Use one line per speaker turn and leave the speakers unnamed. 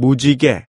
무지개